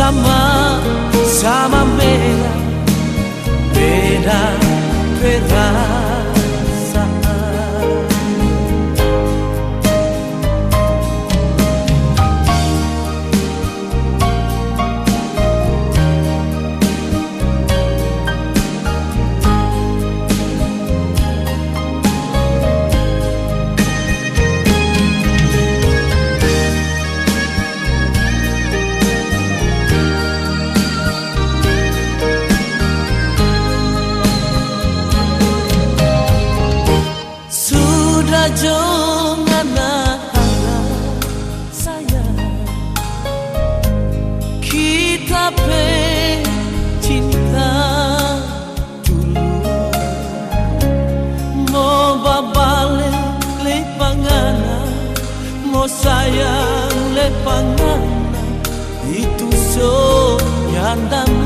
bersama sayang lepangana itu so yandamu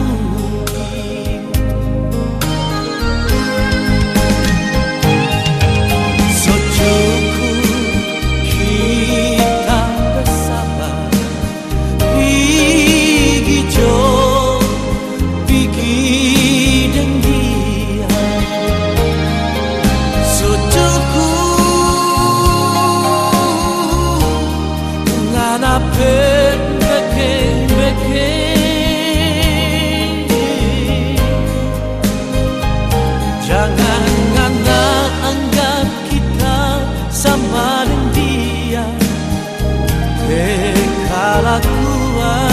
Kekalakuan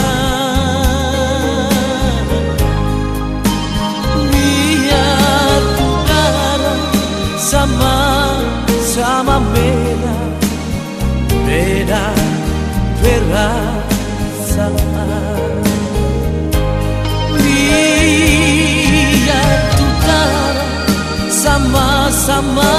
Biar udara sama sama beda Beda perasaan Biar udara sama-sama